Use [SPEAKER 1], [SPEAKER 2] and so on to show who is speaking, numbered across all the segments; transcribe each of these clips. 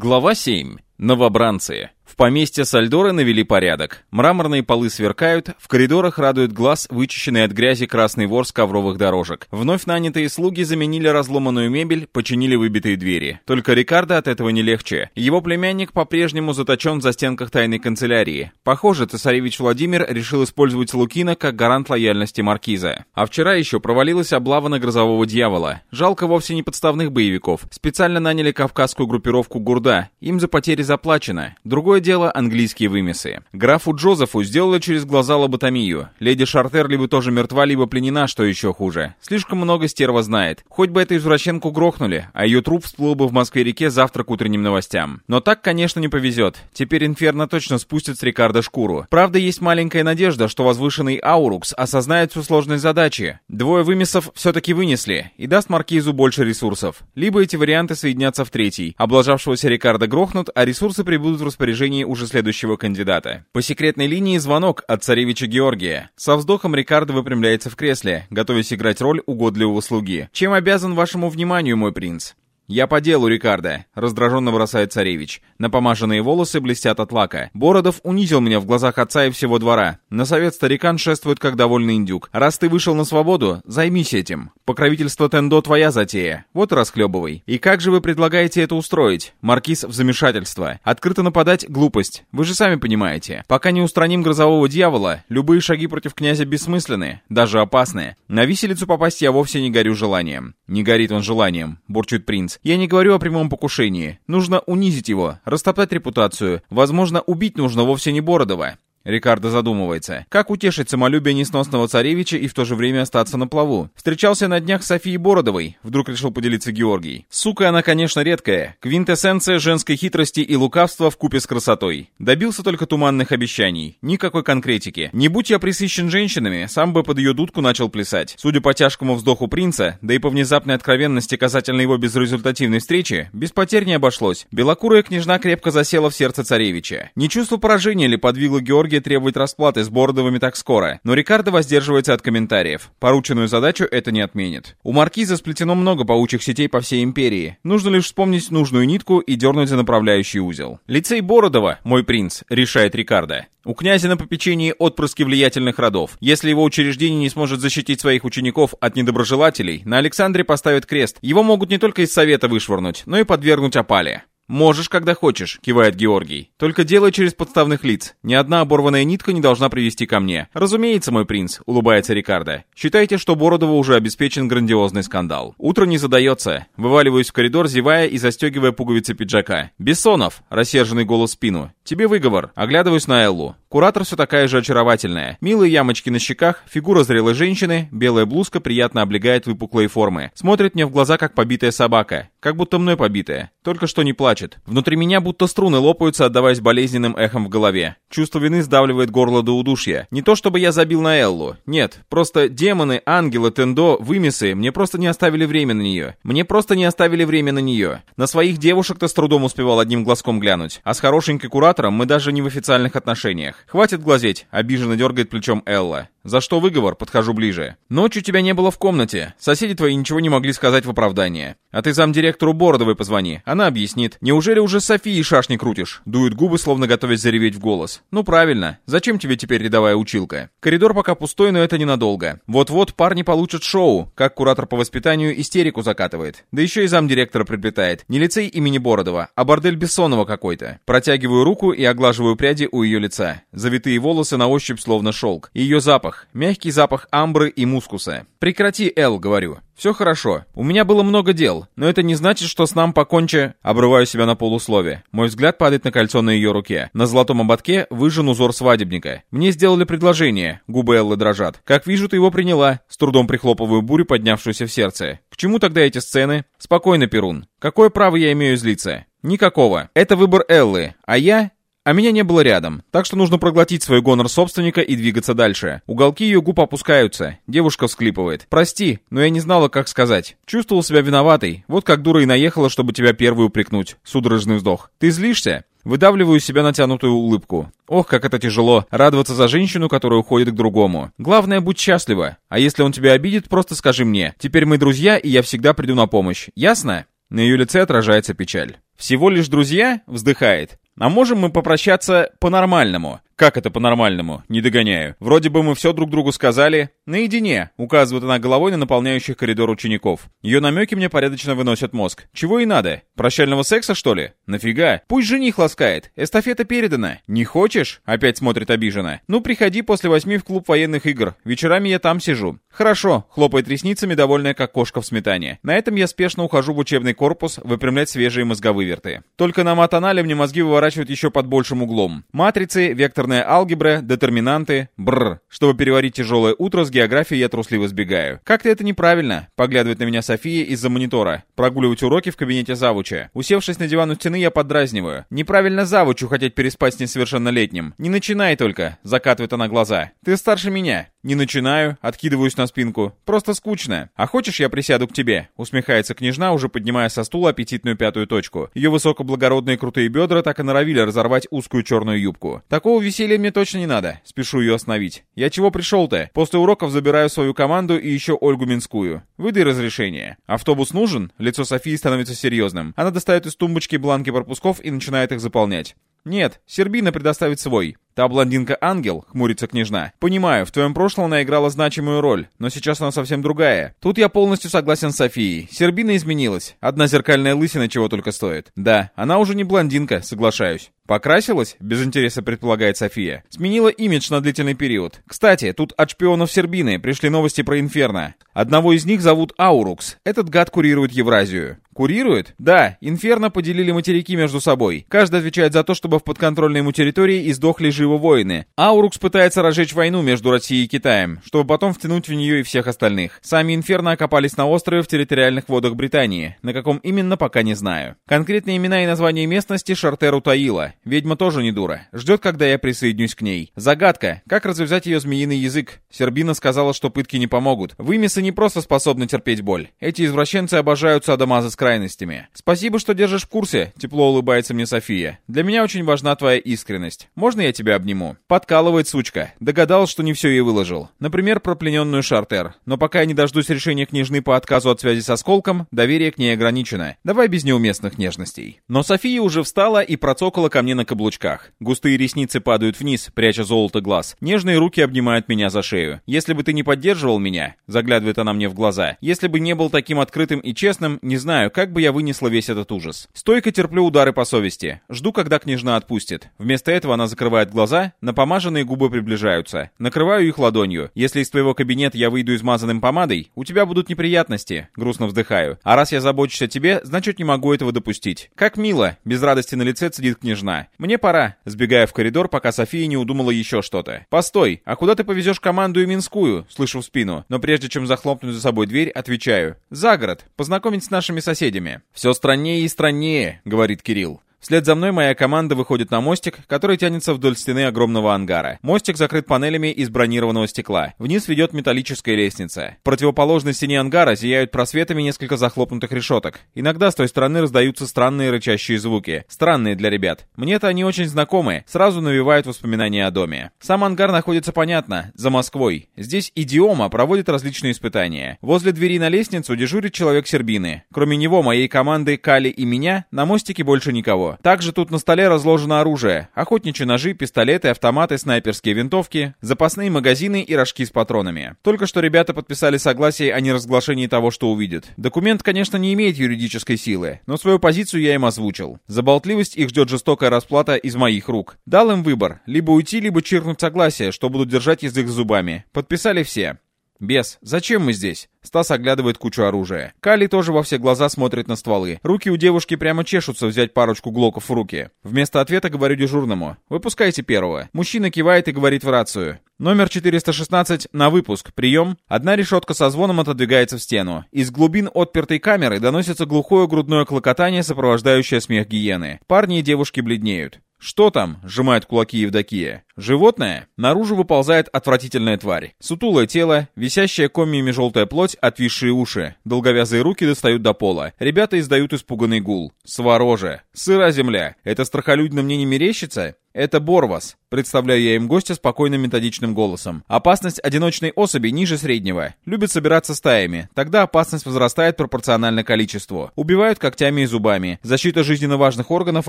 [SPEAKER 1] Глава 7. Новобранцы. В поместье Сальдоры навели порядок. Мраморные полы сверкают, в коридорах радует глаз вычищенный от грязи красный ворс ковровых дорожек. Вновь нанятые слуги заменили разломанную мебель, починили выбитые двери. Только Рикардо от этого не легче. Его племянник по-прежнему заточен в застенках тайной канцелярии. Похоже, цесаревич Владимир решил использовать Лукина как гарант лояльности маркиза. А вчера еще провалилась облава на грозового дьявола. Жалко вовсе не подставных боевиков. Специально наняли кавказскую группировку Гурда. Им за потери заплачено. Другое дело английские вымесы. Графу Джозефу сделали через глаза лоботомию. Леди Шартер либо тоже мертва, либо пленена, что еще хуже. Слишком много стерва знает. Хоть бы эту извращенку грохнули, а ее труп всплыл бы в Москве-реке завтра к утренним новостям. Но так, конечно, не повезет. Теперь Инферно точно спустит с Рикардо шкуру. Правда, есть маленькая надежда, что возвышенный Аурукс осознает всю сложность задачи. Двое вымесов все-таки вынесли и даст Маркизу больше ресурсов. Либо эти варианты соединятся в третий. Облажавшегося Рикардо грохнут, а ресурсы прибудут в распоряжении уже следующего кандидата. По секретной линии звонок от царевича Георгия. Со вздохом Рикардо выпрямляется в кресле, готовясь играть роль угодливого слуги. «Чем обязан вашему вниманию, мой принц?» «Я по делу, Рикардо», — раздраженно бросает царевич. Напомаженные волосы блестят от лака. Бородов унизил меня в глазах отца и всего двора. На совет старикан шествует как довольный индюк. Раз ты вышел на свободу, займись этим. Покровительство Тендо твоя затея. Вот расхлебывай. И как же вы предлагаете это устроить? Маркиз в замешательство. Открыто нападать — глупость. Вы же сами понимаете. Пока не устраним грозового дьявола, любые шаги против князя бессмысленны, даже опасны. На виселицу попасть я вовсе не горю желанием. Не горит он желанием, бурчит принц. Я не говорю о прямом покушении. Нужно унизить его, растоптать репутацию. Возможно, убить нужно вовсе не Бородова. Рикардо задумывается. Как утешить самолюбие несносного царевича и в то же время остаться на плаву? Встречался на днях с Софией Бородовой, вдруг решил поделиться Георгий. Сука она, конечно, редкая. Квинтэссенция женской хитрости и лукавства в купе с красотой. Добился только туманных обещаний. Никакой конкретики. Не будь я присыщен женщинами, сам бы под ее дудку начал плясать. Судя по тяжкому вздоху принца, да и по внезапной откровенности касательно его безрезультативной встречи, без потерь не обошлось. Белокурая княжна крепко засела в сердце царевича. Не чувство поражения ли подвигло Георгия Георгия требовать расплаты с Бородовыми так скоро, но Рикардо воздерживается от комментариев. Порученную задачу это не отменит. У Маркиза сплетено много паучьих сетей по всей империи. Нужно лишь вспомнить нужную нитку и дернуть за направляющий узел. «Лицей Бородова, мой принц», — решает Рикардо. У князя на попечении отпрыски влиятельных родов. Если его учреждение не сможет защитить своих учеников от недоброжелателей, на Александре поставят крест. Его могут не только из совета вышвырнуть, но и подвергнуть опале. «Можешь, когда хочешь», — кивает Георгий. «Только делай через подставных лиц. Ни одна оборванная нитка не должна привести ко мне». «Разумеется, мой принц», — улыбается Рикардо. «Считайте, что Бородову уже обеспечен грандиозный скандал». Утро не задается. Вываливаюсь в коридор, зевая и застегивая пуговицы пиджака. «Бессонов!» — рассерженный голос в спину. «Тебе выговор». Оглядываюсь на Эллу. Куратор все такая же очаровательная. Милые ямочки на щеках, фигура зрелой женщины, белая блузка приятно облегает выпуклые формы. Смотрит мне в глаза, как побитая собака. Как будто мной побитая. Только что не плачет. Внутри меня будто струны лопаются, отдаваясь болезненным эхом в голове. Чувство вины сдавливает горло до удушья. Не то чтобы я забил на Эллу. Нет, просто демоны, ангелы, тендо, вымесы мне просто не оставили время на нее. Мне просто не оставили время на нее. На своих девушек-то с трудом успевал одним глазком глянуть. А с хорошенькой куратором мы даже не в официальных отношениях. «Хватит глазеть», — обиженно дергает плечом Элла. «За что выговор?» Подхожу ближе. «Ночью тебя не было в комнате. Соседи твои ничего не могли сказать в оправдание. А ты замдиректору Бородовой позвони. Она объяснит. Неужели уже с Софией шашни крутишь?» Дует губы, словно готовясь зареветь в голос. «Ну правильно. Зачем тебе теперь рядовая училка?» Коридор пока пустой, но это ненадолго. Вот-вот парни получат шоу, как куратор по воспитанию истерику закатывает. Да еще и замдиректора приплетает. Не лицей имени Бородова, а бордель Бессонова какой-то. Протягиваю руку и оглаживаю пряди у ее лица. Завитые волосы на ощупь словно шелк. Ее запах запах. Мягкий запах амбры и мускуса. «Прекрати, Эл», — говорю. «Все хорошо. У меня было много дел, но это не значит, что с нам поконче...» Обрываю себя на полуслове. Мой взгляд падает на кольцо на ее руке. На золотом ободке выжжен узор свадебника. Мне сделали предложение. Губы Эллы дрожат. «Как вижу, ты его приняла». С трудом прихлопываю бурю, поднявшуюся в сердце. «К чему тогда эти сцены?» «Спокойно, Перун. Какое право я имею злиться?» «Никакого. Это выбор Эллы. А я а меня не было рядом, так что нужно проглотить свой гонор собственника и двигаться дальше. Уголки ее губ опускаются. Девушка всклипывает. «Прости, но я не знала, как сказать. Чувствовал себя виноватой. Вот как дура и наехала, чтобы тебя первую упрекнуть». Судорожный вздох. «Ты злишься?» Выдавливаю себя натянутую улыбку. Ох, как это тяжело, радоваться за женщину, которая уходит к другому. Главное, будь счастлива. А если он тебя обидит, просто скажи мне. Теперь мы друзья, и я всегда приду на помощь. Ясно? На ее лице отражается печаль. «Всего лишь друзья?» — вздыхает. «А можем мы попрощаться по-нормальному?» «Как это по-нормальному?» Не догоняю. Вроде бы мы все друг другу сказали. «Наедине», — указывает она головой на наполняющих коридор учеников. Ее намеки мне порядочно выносят мозг. Чего и надо? Прощального секса, что ли? Нафига? Пусть жених ласкает. Эстафета передана. Не хочешь? Опять смотрит обиженно. Ну, приходи после восьми в клуб военных игр. Вечерами я там сижу. Хорошо, хлопает ресницами, довольная как кошка в сметане. На этом я спешно ухожу в учебный корпус выпрямлять свежие мозговыверты. Только на матанале мне мозги выворачивают еще под большим углом. Матрицы, вектор Компьютерная алгебра, детерминанты, бррр. Чтобы переварить тяжелое утро с географией, я трусливо сбегаю. Как-то это неправильно, поглядывает на меня София из-за монитора. Прогуливать уроки в кабинете завуча. Усевшись на диван у стены, я поддразниваю. Неправильно завучу хотеть переспать с несовершеннолетним. Не начинай только, закатывает она глаза. Ты старше меня. Не начинаю, откидываюсь на спинку. Просто скучно. А хочешь, я присяду к тебе? Усмехается княжна, уже поднимая со стула аппетитную пятую точку. Ее высокоблагородные крутые бедра так и норовили разорвать узкую черную юбку. Такого веселья Веселья мне точно не надо. Спешу ее остановить. Я чего пришел-то? После уроков забираю свою команду и еще Ольгу Минскую. Выдай разрешение. Автобус нужен? Лицо Софии становится серьезным. Она достает из тумбочки бланки пропусков и начинает их заполнять. «Нет, Сербина предоставит свой. Та блондинка-ангел, хмурится княжна. Понимаю, в твоем прошлом она играла значимую роль, но сейчас она совсем другая. Тут я полностью согласен с Софией. Сербина изменилась. Одна зеркальная лысина чего только стоит. Да, она уже не блондинка, соглашаюсь. Покрасилась? Без интереса предполагает София. Сменила имидж на длительный период. Кстати, тут от шпионов Сербины пришли новости про Инферно. Одного из них зовут Аурукс. Этот гад курирует Евразию. Курирует? Да, Инферно поделили материки между собой. Каждый отвечает за то, чтобы в подконтрольной ему территории издохли живы его воины. Аурукс пытается разжечь войну между Россией и Китаем, чтобы потом втянуть в нее и всех остальных. Сами Инферно окопались на острове в территориальных водах Британии. На каком именно, пока не знаю. Конкретные имена и названия местности Шартеру таила. Ведьма тоже не дура. Ждет, когда я присоединюсь к ней. Загадка. Как развязать ее змеиный язык? Сербина сказала, что пытки не помогут. Вымесы не просто способны терпеть боль. Эти извращенцы обожают садомазы с крайностями. Спасибо, что держишь в курсе, тепло улыбается мне София. Для меня очень важна твоя искренность. Можно я тебя обниму. Подкалывает сучка. Догадалась, что не все ей выложил. Например, про плененную Шартер. Но пока я не дождусь решения княжны по отказу от связи со Сколком, доверие к ней ограничено. Давай без неуместных нежностей. Но София уже встала и процокала ко мне на каблучках. Густые ресницы падают вниз, пряча золото глаз. Нежные руки обнимают меня за шею. Если бы ты не поддерживал меня, заглядывает она мне в глаза, если бы не был таким открытым и честным, не знаю, как бы я вынесла весь этот ужас. Стойко терплю удары по совести. Жду, когда княжна отпустит. Вместо этого она закрывает глаза глаза, напомаженные губы приближаются. Накрываю их ладонью. Если из твоего кабинета я выйду измазанным помадой, у тебя будут неприятности. Грустно вздыхаю. А раз я забочусь о тебе, значит не могу этого допустить. Как мило. Без радости на лице цедит княжна. Мне пора. Сбегая в коридор, пока София не удумала еще что-то. Постой, а куда ты повезешь команду и Минскую? Слышу в спину. Но прежде чем захлопнуть за собой дверь, отвечаю. За город. Познакомить с нашими соседями. Все страннее и страннее, говорит Кирилл. Вслед за мной моя команда выходит на мостик, который тянется вдоль стены огромного ангара. Мостик закрыт панелями из бронированного стекла. Вниз ведет металлическая лестница. В противоположной стене ангара зияют просветами несколько захлопнутых решеток. Иногда с той стороны раздаются странные рычащие звуки. Странные для ребят. Мне-то они очень знакомы, сразу навевают воспоминания о доме. Сам ангар находится, понятно, за Москвой. Здесь идиома проводит различные испытания. Возле двери на лестницу дежурит человек Сербины. Кроме него, моей команды, Кали и меня, на мостике больше никого. Также тут на столе разложено оружие. Охотничьи ножи, пистолеты, автоматы, снайперские винтовки, запасные магазины и рожки с патронами. Только что ребята подписали согласие о неразглашении того, что увидят. Документ, конечно, не имеет юридической силы, но свою позицию я им озвучил. За болтливость их ждет жестокая расплата из моих рук. Дал им выбор, либо уйти, либо чиркнуть согласие, что будут держать язык зубами. Подписали все. «Бес, зачем мы здесь?» Стас оглядывает кучу оружия. Кали тоже во все глаза смотрит на стволы. Руки у девушки прямо чешутся взять парочку глоков в руки. Вместо ответа говорю дежурному. «Выпускайте первого». Мужчина кивает и говорит в рацию. Номер 416 на выпуск. Прием. Одна решетка со звоном отодвигается в стену. Из глубин отпертой камеры доносится глухое грудное клокотание, сопровождающее смех гиены. Парни и девушки бледнеют. «Что там?» — сжимает кулаки Евдокия. Животное? Наружу выползает отвратительная тварь. Сутулое тело, висящая комьями желтая плоть, отвисшие уши. Долговязые руки достают до пола. Ребята издают испуганный гул. Свороже. Сыра земля. Это страхолюдно мне не мерещится? Это Борвас. Представляю я им гостя спокойным методичным голосом. Опасность одиночной особи ниже среднего. Любит собираться стаями. Тогда опасность возрастает пропорционально количеству. Убивают когтями и зубами. Защита жизненно важных органов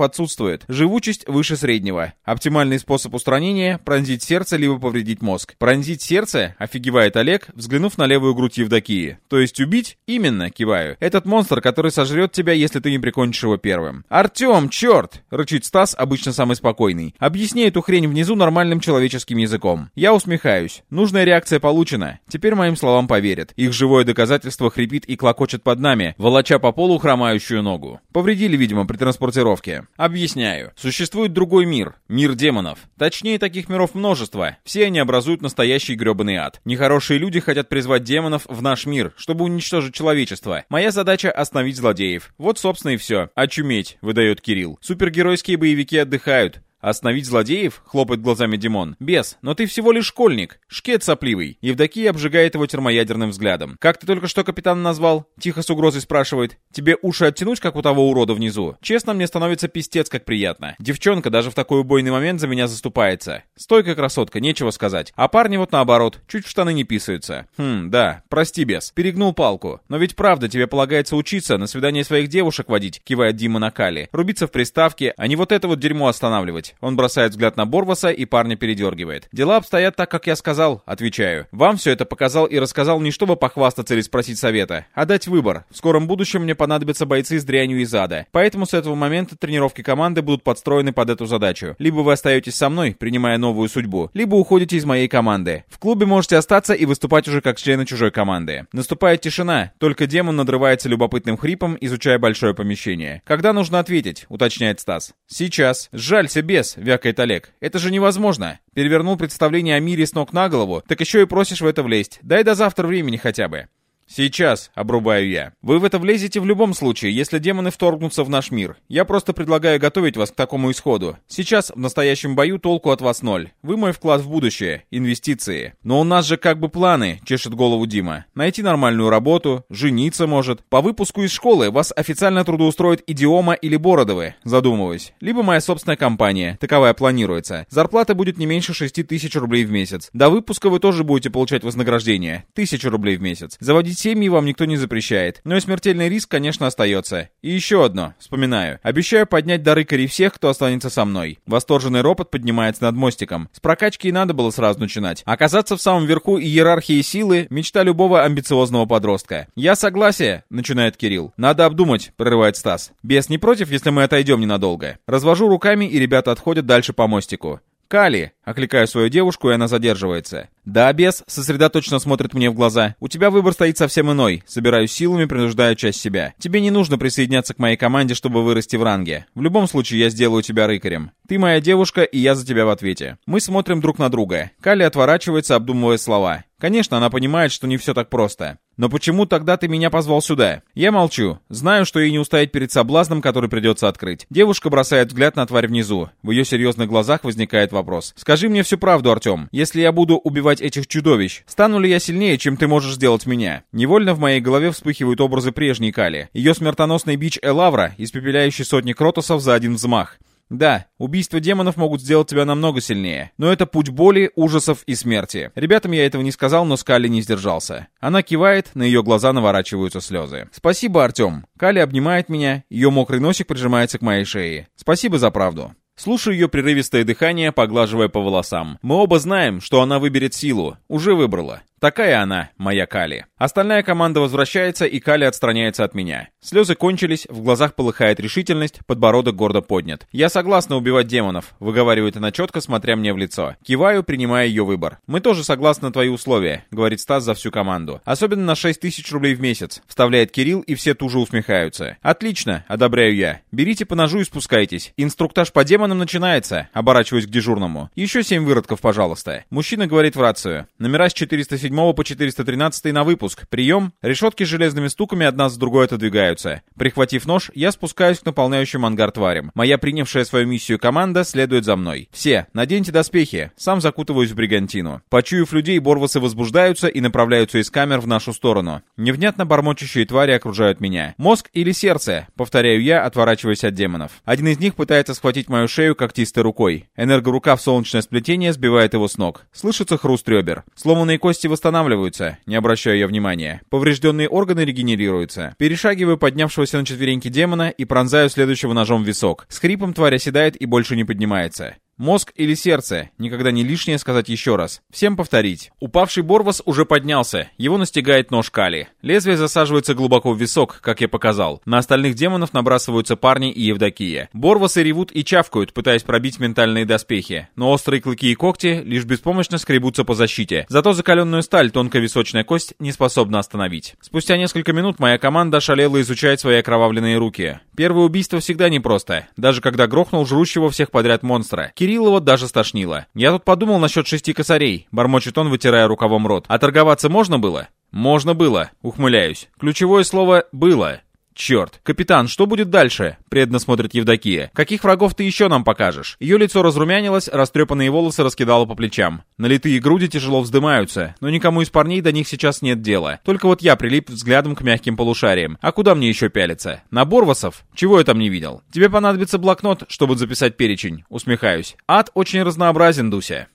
[SPEAKER 1] отсутствует. Живучесть выше среднего. Оптимальный способ устранения – пронзить сердце либо повредить мозг. Пронзить сердце? Офигевает Олег, взглянув на левую грудь Евдокии. То есть убить? Именно, киваю. Этот монстр, который сожрет тебя, если ты не прикончишь его первым. «Артем, черт!» – рычит Стас, обычно самый спокойный. «Объясни эту хрень внизу нормальным человеческим языком. Я усмехаюсь. Нужная реакция получена. Теперь моим словам поверят. Их живое доказательство хрипит и клокочет под нами, волоча по полу хромающую ногу. Повредили, видимо, при транспортировке. Объясняю. Существует другой мир. Мир демонов. Точнее, таких миров множество. Все они образуют настоящий гребаный ад. Нехорошие люди хотят призвать демонов в наш мир, чтобы уничтожить человечество. Моя задача — остановить злодеев. Вот, собственно, и все. Очуметь, выдает Кирилл. Супергеройские боевики отдыхают. «Остановить злодеев?» — хлопает глазами Димон. «Бес, но ты всего лишь школьник. Шкет сопливый». Евдокия обжигает его термоядерным взглядом. «Как ты только что капитан назвал?» — тихо с угрозой спрашивает. «Тебе уши оттянуть, как у того урода внизу?» Честно, мне становится пистец как приятно. Девчонка даже в такой убойный момент за меня заступается. Стойкая красотка, нечего сказать. А парни вот наоборот, чуть в штаны не писаются. Хм, да, прости, бес. Перегнул палку. Но ведь правда, тебе полагается учиться, на свидание своих девушек водить, кивает Дима на Кали. Рубиться в приставке, а не вот это вот дерьмо останавливать есть. Он бросает взгляд на Борваса и парня передергивает. Дела обстоят так, как я сказал, отвечаю. Вам все это показал и рассказал не чтобы похвастаться или спросить совета, а дать выбор. В скором будущем мне понадобятся бойцы с дрянью из ада. Поэтому с этого момента тренировки команды будут подстроены под эту задачу. Либо вы остаетесь со мной, принимая новую судьбу, либо уходите из моей команды. В клубе можете остаться и выступать уже как члены чужой команды. Наступает тишина, только демон надрывается любопытным хрипом, изучая большое помещение. Когда нужно ответить, уточняет Стас. Сейчас. Жалься, без лес!» — вякает Олег. «Это же невозможно!» Перевернул представление о мире с ног на голову, так еще и просишь в это влезть. Дай до завтра времени хотя бы. «Сейчас», — обрубаю я. «Вы в это влезете в любом случае, если демоны вторгнутся в наш мир. Я просто предлагаю готовить вас к такому исходу. Сейчас, в настоящем бою, толку от вас ноль. Вы мой вклад в будущее, инвестиции. Но у нас же как бы планы», — чешет голову Дима. «Найти нормальную работу, жениться, может. По выпуску из школы вас официально трудоустроит Идиома или Бородовы, задумываюсь. Либо моя собственная компания, таковая планируется. Зарплата будет не меньше 6 тысяч рублей в месяц. До выпуска вы тоже будете получать вознаграждение. Тысячу рублей в месяц. Заводить семьи вам никто не запрещает. Но и смертельный риск, конечно, остается. И еще одно, вспоминаю. Обещаю поднять до рыкарей всех, кто останется со мной. Восторженный ропот поднимается над мостиком. С прокачки и надо было сразу начинать. Оказаться в самом верху иерархии силы — мечта любого амбициозного подростка. «Я согласен», — начинает Кирилл. «Надо обдумать», — прерывает Стас. «Бес не против, если мы отойдем ненадолго?» Развожу руками, и ребята отходят дальше по мостику. «Кали!» — окликаю свою девушку, и она задерживается. «Да, бес!» — сосредоточенно смотрит мне в глаза. «У тебя выбор стоит совсем иной. Собираю силами, принуждаю часть себя. Тебе не нужно присоединяться к моей команде, чтобы вырасти в ранге. В любом случае, я сделаю тебя рыкарем. Ты моя девушка, и я за тебя в ответе». Мы смотрим друг на друга. Кали отворачивается, обдумывая слова. Конечно, она понимает, что не все так просто. Но почему тогда ты меня позвал сюда? Я молчу. Знаю, что ей не устоять перед соблазном, который придется открыть. Девушка бросает взгляд на тварь внизу. В ее серьезных глазах возникает вопрос. Скажи мне всю правду, Артем. Если я буду убивать этих чудовищ, стану ли я сильнее, чем ты можешь сделать меня? Невольно в моей голове вспыхивают образы прежней Кали. Ее смертоносный бич Элавра, испепеляющий сотни кротосов за один взмах. Да, убийства демонов могут сделать тебя намного сильнее, но это путь боли, ужасов и смерти. Ребятам я этого не сказал, но Скали не сдержался. Она кивает, на ее глаза наворачиваются слезы. Спасибо, Артем. Кали обнимает меня, ее мокрый носик прижимается к моей шее. Спасибо за правду. Слушаю ее прерывистое дыхание, поглаживая по волосам. Мы оба знаем, что она выберет силу. Уже выбрала. Такая она, моя Кали. Остальная команда возвращается, и Кали отстраняется от меня. Слезы кончились, в глазах полыхает решительность, подбородок гордо поднят. «Я согласна убивать демонов», — выговаривает она четко, смотря мне в лицо. Киваю, принимая ее выбор. «Мы тоже согласны на твои условия», — говорит Стас за всю команду. «Особенно на 6 тысяч рублей в месяц», — вставляет Кирилл, и все туже усмехаются. «Отлично», — одобряю я. «Берите по ножу и спускайтесь. Инструктаж по демонам начинается», — оборачиваюсь к дежурному. «Еще семь выродков, пожалуйста». Мужчина говорит в рацию. Номера с 407 407 по 413 на выпуск. Прием. Решетки с железными стуками одна за другой отодвигаются. Прихватив нож, я спускаюсь к наполняющим ангар тварям. Моя принявшая свою миссию команда следует за мной. Все, наденьте доспехи. Сам закутываюсь в бригантину. Почуяв людей, борвасы возбуждаются и направляются из камер в нашу сторону. Невнятно бормочущие твари окружают меня. Мозг или сердце? Повторяю я, отворачиваясь от демонов. Один из них пытается схватить мою шею когтистой рукой. Энергорука в солнечное сплетение сбивает его с ног. Слышится хруст ребер. Сломанные кости восстанавливаются, не обращаю я внимания. Поврежденные органы регенерируются. Перешагиваю поднявшегося на четвереньки демона и пронзаю следующего ножом в висок. С хрипом тварь оседает и больше не поднимается. Мозг или сердце? Никогда не лишнее сказать еще раз. Всем повторить. Упавший Борвас уже поднялся. Его настигает нож Кали. Лезвие засаживается глубоко в висок, как я показал. На остальных демонов набрасываются парни и Евдокия. Борвасы ревут и чавкают, пытаясь пробить ментальные доспехи. Но острые клыки и когти лишь беспомощно скребутся по защите. Зато закаленную сталь тонкая височная кость не способна остановить. Спустя несколько минут моя команда шалела изучать свои окровавленные руки. Первое убийство всегда непросто. Даже когда грохнул жрущего всех подряд монстра. Кириллова даже стошнило. «Я тут подумал насчет шести косарей», — бормочет он, вытирая рукавом рот. «А торговаться можно было?» «Можно было», — ухмыляюсь. Ключевое слово «было». «Черт! Капитан, что будет дальше?» — преданно смотрит Евдокия. «Каких врагов ты еще нам покажешь?» Ее лицо разрумянилось, растрепанные волосы раскидало по плечам. Налитые груди тяжело вздымаются, но никому из парней до них сейчас нет дела. Только вот я прилип взглядом к мягким полушариям. А куда мне еще пялиться? На Борвасов? Чего я там не видел? Тебе понадобится блокнот, чтобы записать перечень. Усмехаюсь. Ад очень разнообразен, Дуся.